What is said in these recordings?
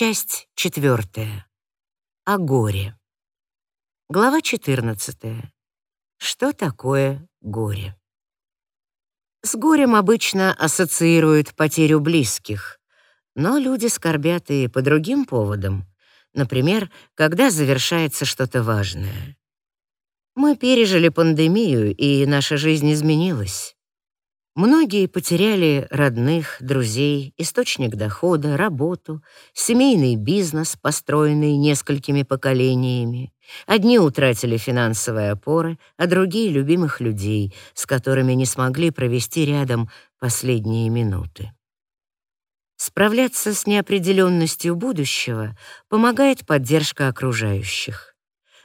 Часть четвертая. О горе. Глава 14. Что такое горе? С горем обычно ассоциируют потерю близких, но люди скорбят и по другим поводам, например, когда завершается что-то важное. Мы пережили пандемию, и наша жизнь изменилась. Многие потеряли родных, друзей, источник дохода, работу, семейный бизнес, построенный несколькими поколениями. Одни утратили финансовые опоры, а другие — любимых людей, с которыми не смогли провести рядом последние минуты. Справляться с неопределенностью будущего помогает поддержка окружающих.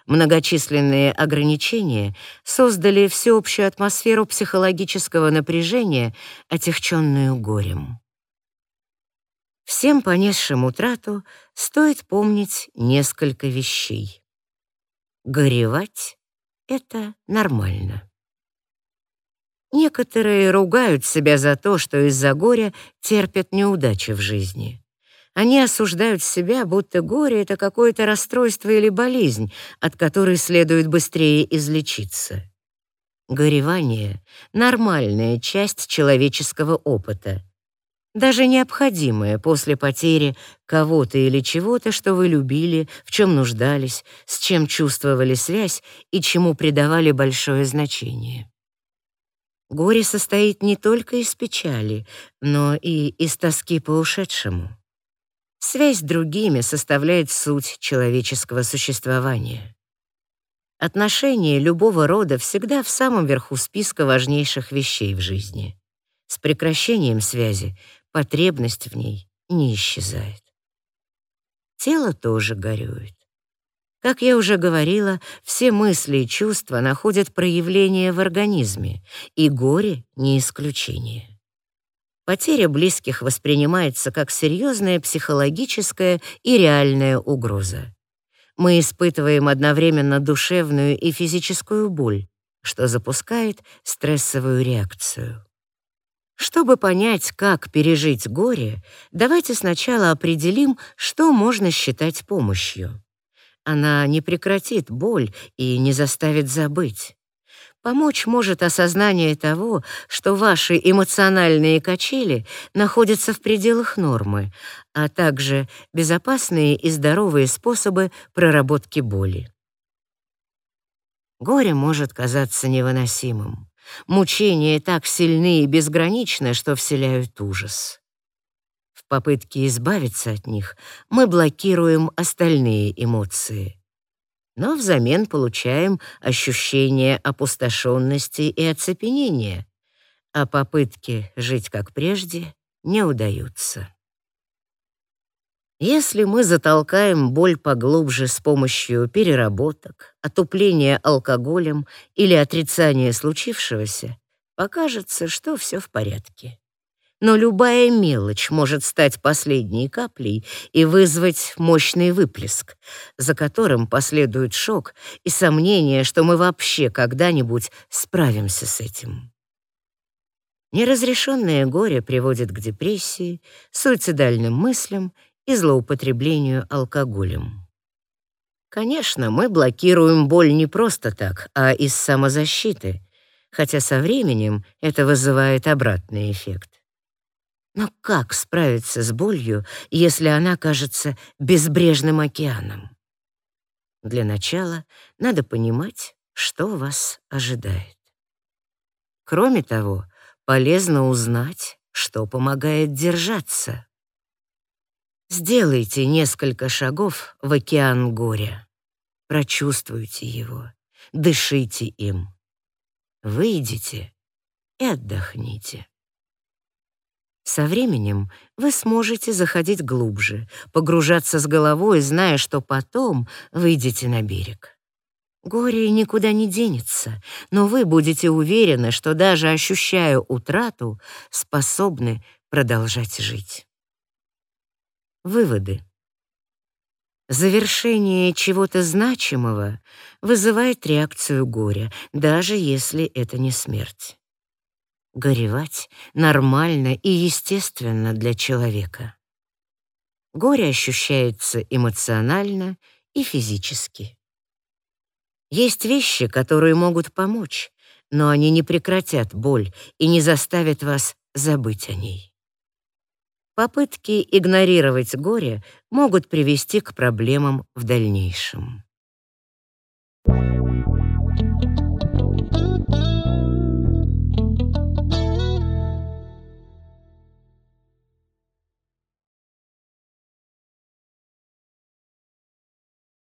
Многочисленные ограничения создали всеобщую атмосферу психологического напряжения, отягченную горем. Всем понесшим утрату стоит помнить несколько вещей. Горевать — это нормально. Некоторые ругают себя за то, что из-за горя терпят неудачи в жизни. Они осуждают себя, будто горе — это какое-то расстройство или болезнь, от которой следует быстрее излечиться. Горевание — нормальная часть человеческого опыта, даже необходимая после потери кого-то или чего-то, что вы любили, в чем нуждались, с чем чувствовали связь и чему придавали большое значение. Горе состоит не только из печали, но и из тоски по ушедшему. Связь с другими составляет суть человеческого существования. Отношения любого рода всегда в самом верху списка важнейших вещей в жизни. С прекращением связи потребность в ней не исчезает. Тело тоже горюет. Как я уже говорила, все мысли и чувства находят проявление в организме, и горе — не исключение. Потеря близких воспринимается как серьезная психологическая и реальная угроза. Мы испытываем одновременно душевную и физическую боль, что запускает стрессовую реакцию. Чтобы понять, как пережить горе, давайте сначала определим, что можно считать помощью. Она не прекратит боль и не заставит забыть. Помочь может осознание того, что ваши эмоциональные качели находятся в пределах нормы, а также безопасные и здоровые способы проработки боли. Горе может казаться невыносимым. Мучения так сильны и безграничны, что вселяют ужас. В попытке избавиться от них мы блокируем остальные эмоции но взамен получаем ощущение опустошенности и оцепенения, а попытки жить как прежде не удаются. Если мы затолкаем боль поглубже с помощью переработок, отупления алкоголем или отрицания случившегося, покажется, что все в порядке но любая мелочь может стать последней каплей и вызвать мощный выплеск, за которым последует шок и сомнение, что мы вообще когда-нибудь справимся с этим. Неразрешенное горе приводит к депрессии, суицидальным мыслям и злоупотреблению алкоголем. Конечно, мы блокируем боль не просто так, а из самозащиты, хотя со временем это вызывает обратный эффект. Но как справиться с болью, если она кажется безбрежным океаном? Для начала надо понимать, что вас ожидает. Кроме того, полезно узнать, что помогает держаться. Сделайте несколько шагов в океан горя. Прочувствуйте его, дышите им. Выйдите и отдохните. Со временем вы сможете заходить глубже, погружаться с головой, зная, что потом выйдете на берег. Горе никуда не денется, но вы будете уверены, что даже ощущая утрату, способны продолжать жить. Выводы. Завершение чего-то значимого вызывает реакцию горя, даже если это не смерть. Горевать нормально и естественно для человека. горе ощущается эмоционально и физически. Есть вещи, которые могут помочь, но они не прекратят боль и не заставят вас забыть о ней. Попытки игнорировать горе могут привести к проблемам в дальнейшем. Thank you.